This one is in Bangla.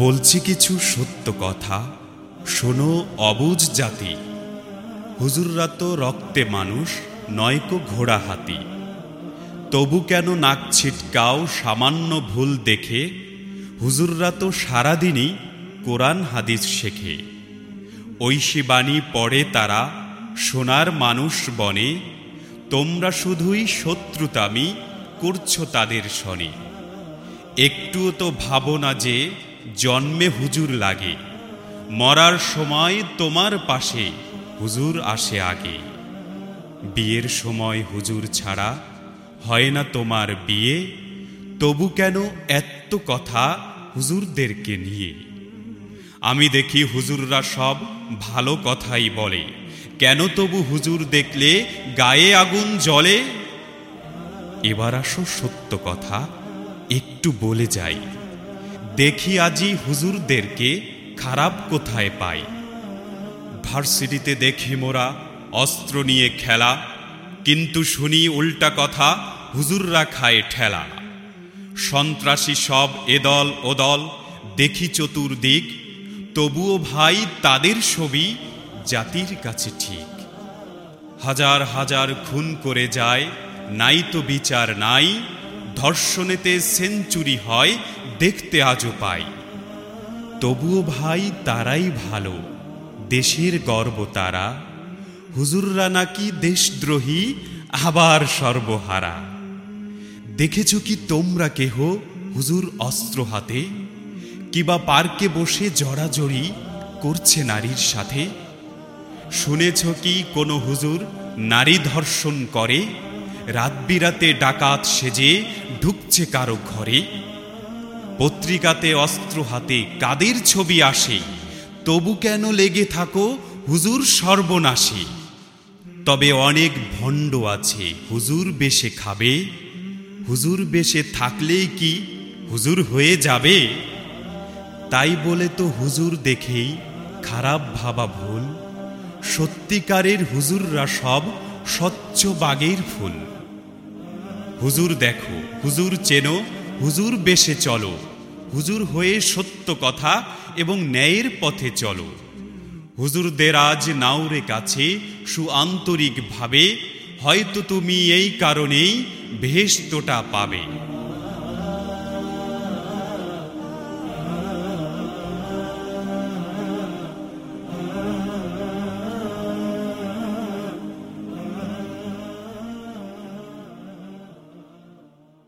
বলছি কিছু সত্য কথা। শোনো অবুজ জাতি। হুজুররা তো রক্তে মানুষ নয়কো ঘোড়া হাতি। তবু কেন নাক ছিটকাও সামান্য ভুল দেখে? হুজুররা তো সারাদিনই কোরআন, হাদিস শেখে। ঐশী বাণী পড়ে তারা, সোনার মানুষ বনে। তোমরা শুধুই শত্রুতামি করছ তাদের শনে। একটুও তো ভাবো না যে জন্মে হুজুর লাগে, মরার সময় তোমার পাশে হুজুর আসে আগে। বিয়ের সময় হুজুর ছাড়া হয় না তোমার বিয়ে, তবু কেন এত কথা হুজুরদেরকে নিয়ে? আমি দেখি হুজুররা সব ভালো কথাই বলে, কেন তবু হুজুর দেখলে গায়ে আগুন জ্বলে? এবার আসো সত্য কথা, একটু বলে যাই। দেখি আজি হুজুরদেরকে খারাপ কোথায় পাই। ভার্সিটিতে দেখি মোরা অস্ত্র নিয়ে খেলা, কিন্তু শুনি উল্টা কথা হুজুররা খায় ঠেলা। সন্ত্রাসী সব এদল ওদল দেখি চতুর্দিক, তবুও ভাই তাদের ছবি জাতির কাছে ঠিক। হাজার হাজার খুন করে যায়, নাই তো বিচার নাই, ধর্ষণেতে সেঞ্চুরি হয় দেখতে আজও পাই। তবুও ভাই তারাই ভালো, দেশের গর্ব তারা। হুজুররা নাকি দেশদ্রোহী, আবার সর্বহারা। দেখেছ কি তোমরা কেহ হুজুর অস্ত্র হাতে? কিবা পার্কে বসে জড়াজড়ি করছে নারীর সাথে? শুনেছ কি কোনো হুজুর নারী ধর্ষণ করে? রাত বিরাতে ডাকাত সেজে ঢুকছে কারও ঘরে? পত্রিকাতে অস্ত্র হাতে কাদের ছবি আসে? তবু কেন লেগে থাকো হুজুর সর্বনাশে? তবে অনেক ভণ্ড আছে, হুজুর বেশে খাবে? হুজুর বেশে থাকলেই কি হুজুর হয়ে যাবে? তাই বলে তো হুজুর দেখেই খারাপ ভাবা ভুল। সত্যিকারের হুজুররা সব স্বচ্ছ বাগের ফুল। হুজুর দেখো, হুজুর চেনো, হুজুর বেশে চলো। হুজুর হয়ে সত্য কথা এবং ন্যায়ের পথে চলো। হুজুরদের আজ নাউরে কাছে সুআন্তরিকভাবে, হয়তো তুমি এই কারণেই ভেষ্টটা পাবে।